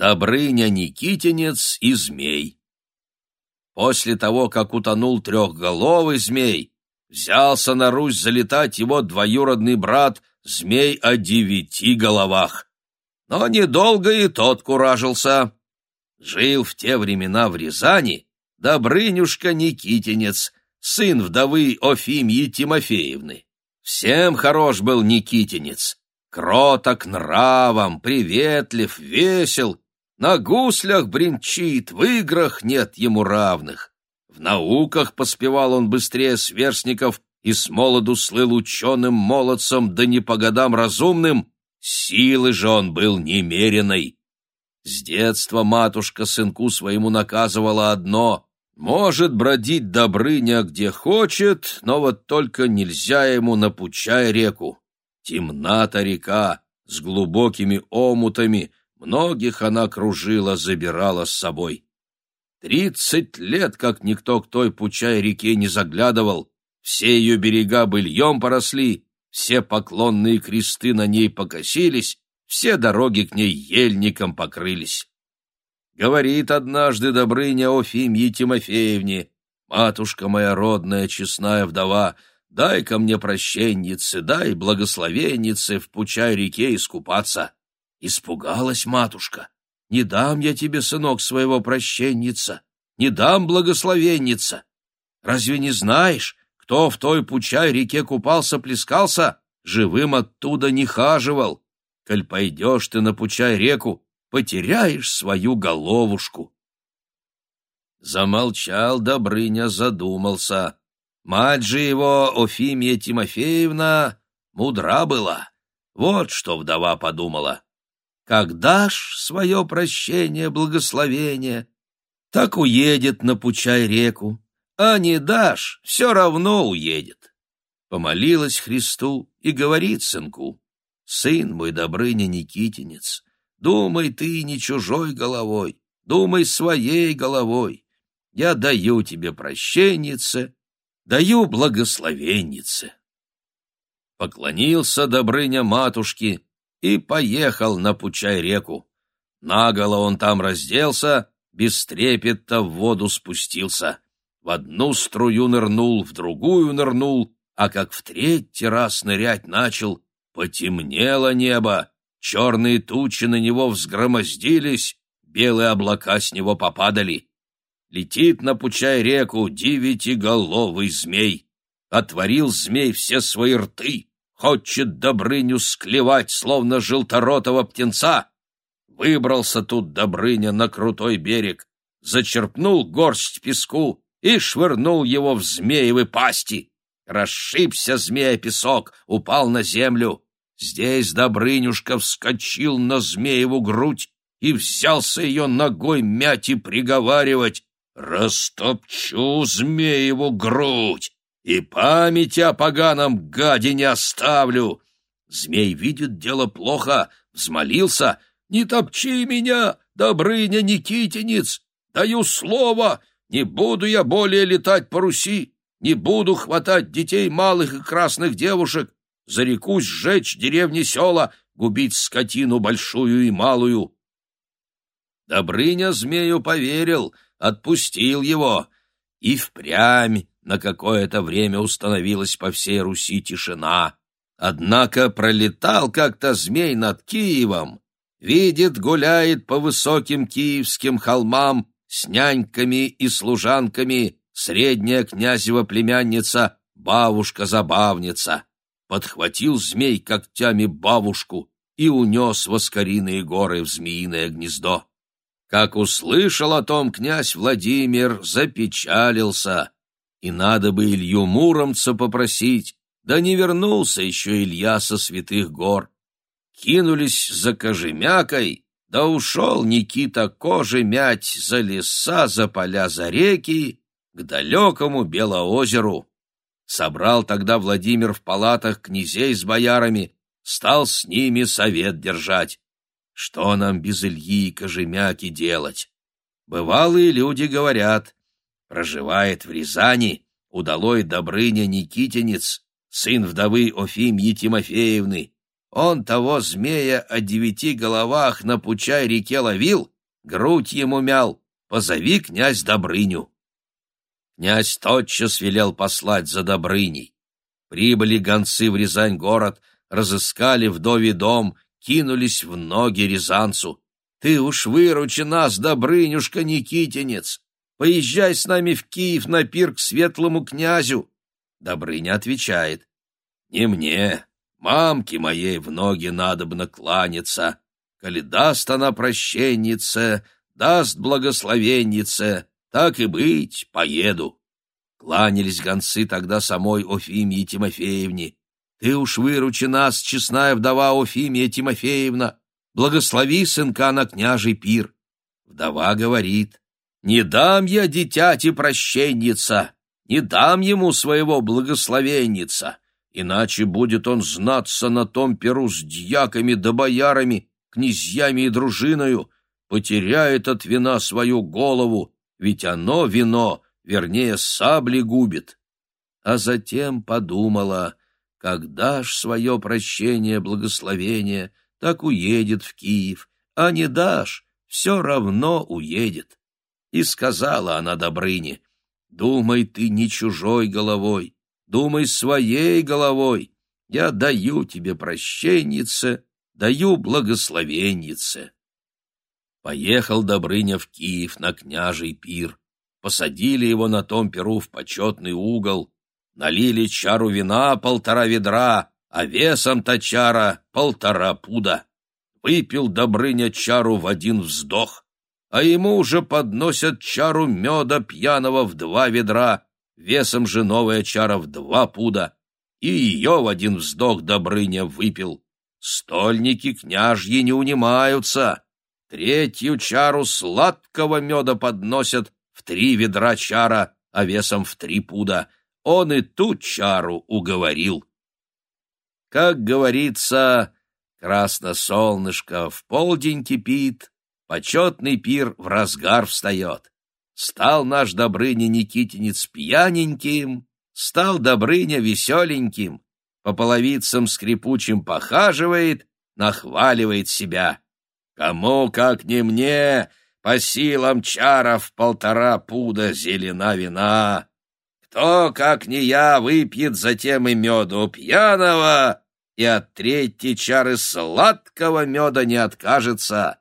Добрыня Никитинец и змей. После того, как утонул трехголовый змей, взялся на Русь залетать его двоюродный брат змей о девяти головах. Но недолго и тот куражился. Жил в те времена в Рязани Добрынюшка Никитинец, сын вдовы Офимьи Тимофеевны. Всем хорош был Никитинец, кроток нравом, приветлив, весел, на гуслях бренчит, в играх нет ему равных. В науках поспевал он быстрее сверстников и с молоду слыл ученым молодцем, да не по годам разумным, силы же он был немеренной. С детства матушка сынку своему наказывала одно — может бродить Добрыня где хочет, но вот только нельзя ему на Пучай реку. Темна-то река, с глубокими омутами, многих она кружила, забирала с собой. Тридцать лет, как никто к той Пучай реке не заглядывал, все ее берега быльем поросли, все поклонные кресты на ней покосились, все дороги к ней ельником покрылись. Говорит однажды Добрыня Офимье Тимофеевне, «Матушка моя родная, честная вдова, дай-ка мне прощенницы, дай благословенницы в пучай реке искупаться». Испугалась матушка. «Не дам я тебе, сынок, своего прощенница, не дам благословенница. Разве не знаешь, кто в той пучай реке купался-плескался, живым оттуда не хаживал? Коль пойдешь ты на пучай реку, потеряешь свою головушку». Замолчал Добрыня, задумался. Мать же его, Офимия Тимофеевна, мудра была. Вот что вдова подумала. Когда ж свое прощение, благословение, так уедет на Пучай реку, а не дашь, все равно уедет. Помолилась Христу и говорит сынку, «Сын мой, Добрыня Никитинец, думай ты не чужой головой, думай своей головой. Я даю тебе прощеннице, даю благословеннице». Поклонился Добрыня матушке и поехал на Пучай-реку. Наголо он там разделся, без в воду спустился. В одну струю нырнул, в другую нырнул, а как в третий раз нырять начал, потемнело небо, черные тучи на него взгромоздились, белые облака с него попадали. Летит на пучай реку девятиголовый змей. Отворил змей все свои рты, хочет Добрыню склевать, словно желторотого птенца. Выбрался тут Добрыня на крутой берег, зачерпнул горсть песку и швырнул его в змеевы пасти. Расшибся змея песок, упал на землю. Здесь Добрынюшка вскочил на змееву грудь и взялся ее ногой мять и приговаривать «Растопчу змееву грудь!» И памяти о поганом гаде не оставлю. Змей видит дело плохо, взмолился. Не топчи меня, Добрыня Никитинец, даю слово, не буду я более летать по Руси, не буду хватать детей малых и красных девушек, зарекусь сжечь деревни села, губить скотину большую и малую. Добрыня змею поверил, отпустил его, и впрямь на какое-то время установилась по всей Руси тишина. Однако пролетал как-то змей над Киевом, видит, гуляет по высоким киевским холмам с няньками и служанками средняя князева племянница, бабушка-забавница. Подхватил змей когтями бабушку и унес в Оскариные горы в змеиное гнездо. Как услышал о том князь Владимир, запечалился — и надо бы Илью Муромца попросить, да не вернулся еще Илья со святых гор. Кинулись за кожемякой, да ушел Никита кожи мять за леса, за поля, за реки, к далекому Белоозеру. Собрал тогда Владимир в палатах князей с боярами, стал с ними совет держать. Что нам без Ильи и кожемяки делать? Бывалые люди говорят, проживает в Рязани удалой Добрыня Никитинец, сын вдовы Офимьи Тимофеевны, Он того змея о девяти головах на пучай реке ловил, грудь ему мял, позови князь Добрыню. Князь тотчас велел послать за Добрыней. Прибыли гонцы в Рязань-город, разыскали вдовий дом, кинулись в ноги Рязанцу. «Ты уж выручи нас, Добрынюшка Никитинец! Поезжай с нами в Киев на пир к светлому князю!» Добрыня отвечает. «Не мне, мамке моей в ноги надобно кланяться. Коли даст она прощеннице, даст благословеннице, так и быть, поеду». Кланялись гонцы тогда самой Офимии Тимофеевне. «Ты уж выручи нас, честная вдова Офимия Тимофеевна, благослови сынка на княжий пир». Вдова говорит, «Не дам я дитяти прощенница, не дам ему своего благословенница, иначе будет он знаться на том перу с дьяками да боярами, князьями и дружиною, потеряет от вина свою голову, ведь оно, вино, вернее, сабли губит. А затем подумала, когда ж свое прощение, благословение, так уедет в Киев, а не дашь, все равно уедет. И сказала она Добрыне, думай ты не чужой головой, думай своей головой, я даю тебе прощеннице, даю благословеннице. Поехал Добрыня в Киев на княжий пир. Посадили его на том перу в почетный угол, налили чару вина полтора ведра, а весом-то чара полтора пуда. Выпил Добрыня чару в один вздох, а ему уже подносят чару меда пьяного в два ведра, весом же новая чара в два пуда, и ее в один вздох Добрыня выпил. Стольники княжьи не унимаются, Третью чару сладкого меда подносят в три ведра чара, а весом в три пуда. Он и ту чару уговорил. Как говорится, красно солнышко в полдень кипит, почетный пир в разгар встает. Стал наш Добрыня Никитинец пьяненьким, стал Добрыня веселеньким, по половицам скрипучим похаживает, нахваливает себя. Кому, как не мне, по силам чаров полтора пуда зелена вина. Кто, как не я, выпьет затем и меду пьяного, и от третьей чары сладкого меда не откажется.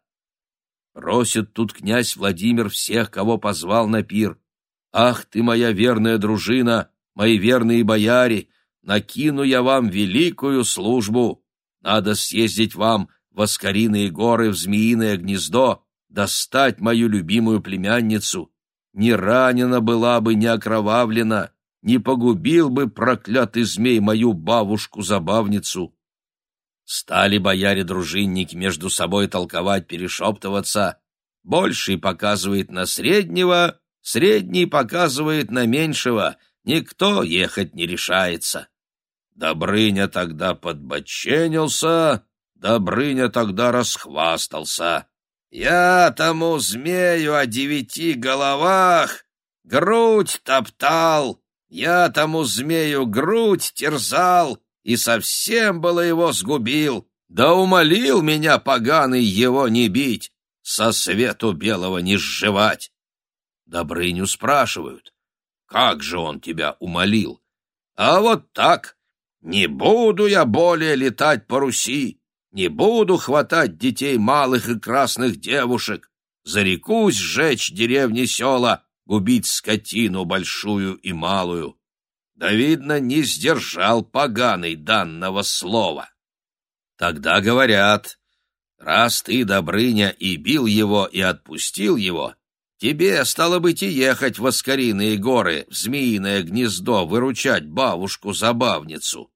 Просит тут князь Владимир всех, кого позвал на пир. Ах ты, моя верная дружина, мои верные бояре, накину я вам великую службу. Надо съездить вам в Оскариные горы, в Змеиное гнездо, достать мою любимую племянницу. Не ранена была бы, не окровавлена, не погубил бы проклятый змей мою бабушку-забавницу. Стали бояре-дружинники между собой толковать, перешептываться. Больший показывает на среднего, средний показывает на меньшего, никто ехать не решается. Добрыня тогда подбоченился, Добрыня тогда расхвастался. «Я тому змею о девяти головах грудь топтал, я тому змею грудь терзал и совсем было его сгубил, да умолил меня поганый его не бить, со свету белого не сживать». Добрыню спрашивают, «Как же он тебя умолил?» «А вот так, не буду я более летать по Руси, не буду хватать детей малых и красных девушек, зарекусь сжечь деревни села, губить скотину большую и малую. Да, видно, не сдержал поганый данного слова. Тогда говорят, раз ты, Добрыня, и бил его, и отпустил его, тебе, стало быть, и ехать в Оскариные горы, в Змеиное гнездо, выручать бабушку-забавницу.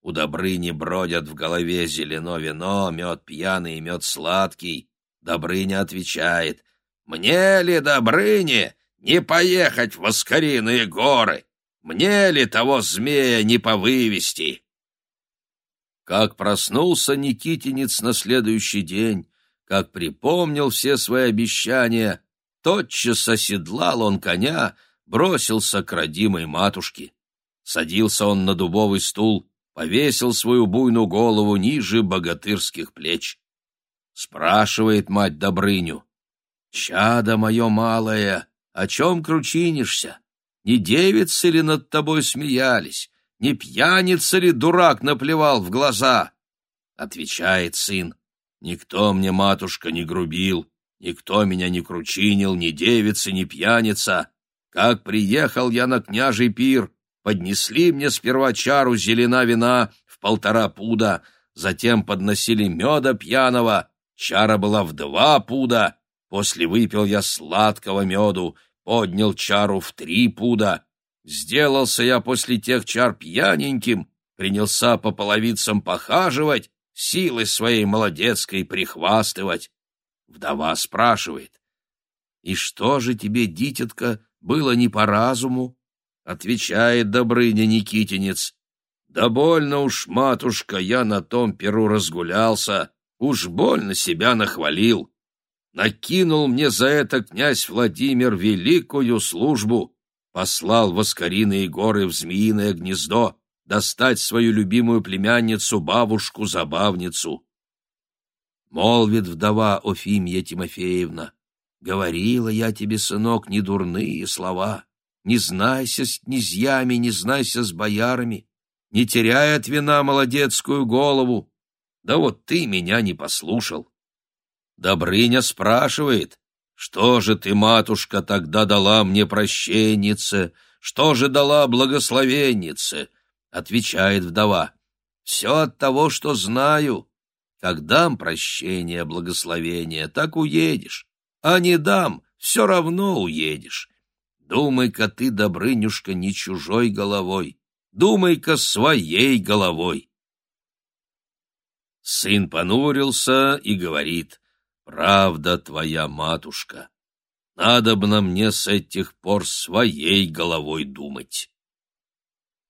У Добрыни бродят в голове зелено вино, мед пьяный и мед сладкий. Добрыня отвечает, «Мне ли, Добрыне, не поехать в Оскариные горы? Мне ли того змея не повывести?» Как проснулся Никитинец на следующий день, как припомнил все свои обещания, тотчас оседлал он коня, бросился к родимой матушке. Садился он на дубовый стул, повесил свою буйную голову ниже богатырских плеч. Спрашивает мать Добрыню. «Чадо мое малое, о чем кручинишься? Не девицы ли над тобой смеялись? Не пьяница ли дурак наплевал в глаза?» Отвечает сын. «Никто мне, матушка, не грубил, никто меня не кручинил, ни девица, ни пьяница. Как приехал я на княжий пир, поднесли мне сперва чару зелена вина в полтора пуда, затем подносили меда пьяного, чара была в два пуда, после выпил я сладкого меду, поднял чару в три пуда. Сделался я после тех чар пьяненьким, принялся по половицам похаживать, силой своей молодецкой прихвастывать. Вдова спрашивает, «И что же тебе, дитятка, было не по разуму?» Отвечает Добрыня Никитинец. Да больно уж, матушка, я на том перу разгулялся, уж больно себя нахвалил. Накинул мне за это князь Владимир великую службу, послал в Оскариные горы в Змеиное гнездо достать свою любимую племянницу, бабушку-забавницу. Молвит вдова Офимья Тимофеевна, говорила я тебе, сынок, недурные слова. Не знайся с князьями, не знайся с боярами, не теряй от вина молодецкую голову. Да вот ты меня не послушал. Добрыня спрашивает, что же ты, матушка, тогда дала мне прощеннице, что же дала благословеннице? Отвечает вдова, все от того, что знаю. Как дам прощение, благословение, так уедешь, а не дам, все равно уедешь. Думай-ка ты, Добрынюшка, не чужой головой, думай-ка своей головой. Сын понурился и говорит, «Правда твоя, матушка, надобно мне с этих пор своей головой думать».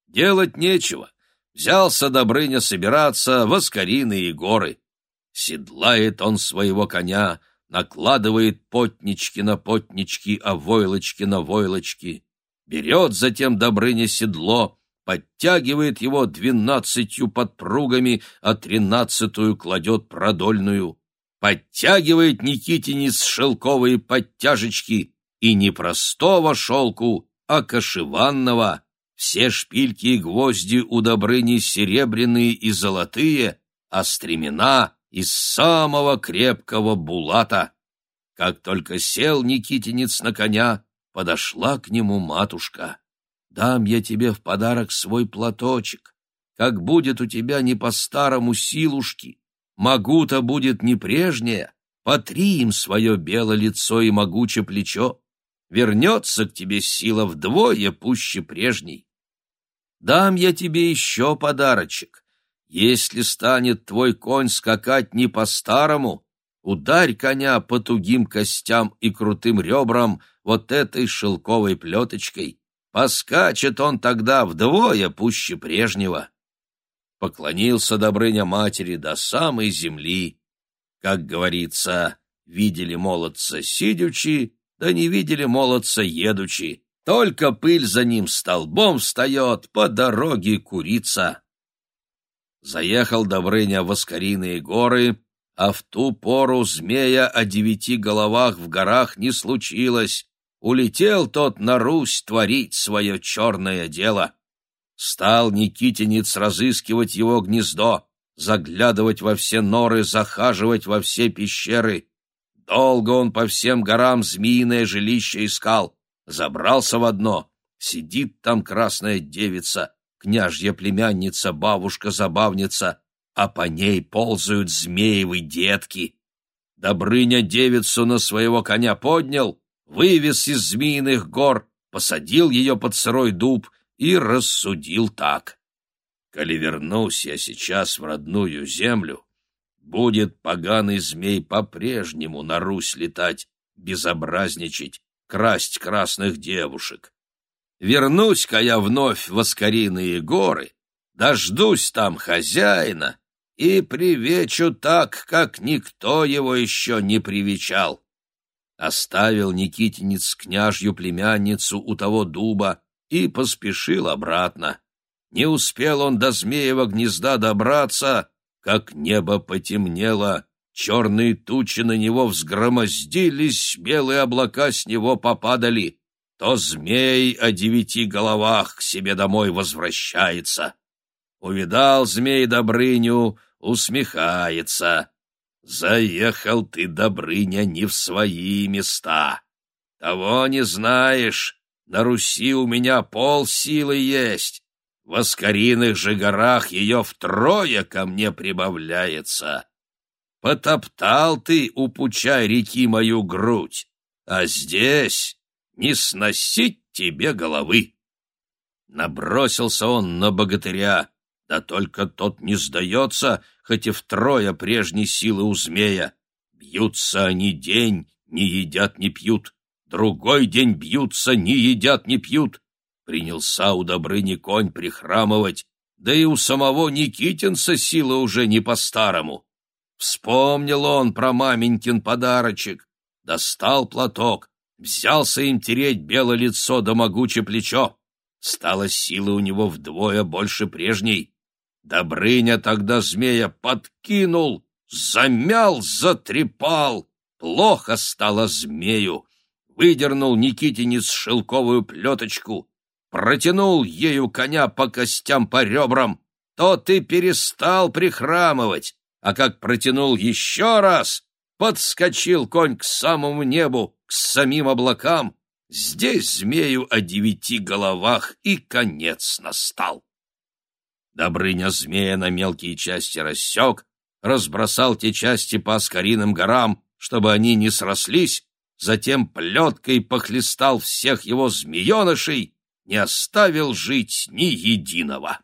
Делать нечего. Взялся Добрыня собираться в Оскариные горы. Седлает он своего коня — накладывает потнички на потнички, а войлочки на войлочки, берет затем Добрыня седло, подтягивает его двенадцатью подпругами, а тринадцатую кладет продольную, подтягивает Никитинец шелковые подтяжечки и не простого шелку, а кашеванного, все шпильки и гвозди у Добрыни серебряные и золотые, а стремена из самого крепкого булата. Как только сел Никитинец на коня, подошла к нему матушка. «Дам я тебе в подарок свой платочек. Как будет у тебя не по-старому силушки, могу-то будет не прежняя, потри им свое белое лицо и могучее плечо. Вернется к тебе сила вдвое пуще прежней. Дам я тебе еще подарочек. Если станет твой конь скакать не по-старому, ударь коня по тугим костям и крутым ребрам вот этой шелковой плеточкой. Поскачет он тогда вдвое пуще прежнего. Поклонился Добрыня матери до самой земли. Как говорится, видели молодца сидячи, да не видели молодца едучи. Только пыль за ним столбом встает, по дороге курица. Заехал Добрыня в Оскариные горы, а в ту пору змея о девяти головах в горах не случилось. Улетел тот на Русь творить свое черное дело. Стал Никитинец разыскивать его гнездо, заглядывать во все норы, захаживать во все пещеры. Долго он по всем горам змеиное жилище искал. Забрался в одно. Сидит там красная девица, княжья племянница, бабушка-забавница, а по ней ползают змеевы детки. Добрыня девицу на своего коня поднял, вывез из змеиных гор, посадил ее под сырой дуб и рассудил так. Коли вернусь я сейчас в родную землю, будет поганый змей по-прежнему на Русь летать, безобразничать, красть красных девушек. Вернусь-ка я вновь в Оскариные горы, дождусь там хозяина и привечу так, как никто его еще не привечал. Оставил Никитинец княжью племянницу у того дуба и поспешил обратно. Не успел он до змеева гнезда добраться, как небо потемнело, черные тучи на него взгромоздились, белые облака с него попадали. То змей о девяти головах к себе домой возвращается. Увидал змей Добрыню, усмехается. Заехал ты, Добрыня, не в свои места. Того не знаешь, на Руси у меня пол силы есть. В Оскариных же горах ее втрое ко мне прибавляется. Потоптал ты, упучай реки мою грудь, а здесь не сносить тебе головы. Набросился он на богатыря, да только тот не сдается, хоть и втрое прежней силы у змея. Бьются они день, не едят, не пьют. Другой день бьются, не едят, не пьют. Принялся у Добрыни конь прихрамывать, да и у самого Никитинца сила уже не по-старому. Вспомнил он про маменькин подарочек, достал платок, взялся им тереть белое лицо да могучее плечо. Стало силы у него вдвое больше прежней. Добрыня тогда змея подкинул, замял, затрепал. Плохо стало змею. Выдернул Никитинец шелковую плеточку, протянул ею коня по костям по ребрам, тот и перестал прихрамывать, а как протянул еще раз, подскочил конь к самому небу, к самим облакам, здесь змею о девяти головах и конец настал. Добрыня змея на мелкие части рассек, разбросал те части по Аскариным горам, чтобы они не срослись, затем плеткой похлестал всех его змеенышей не оставил жить ни единого.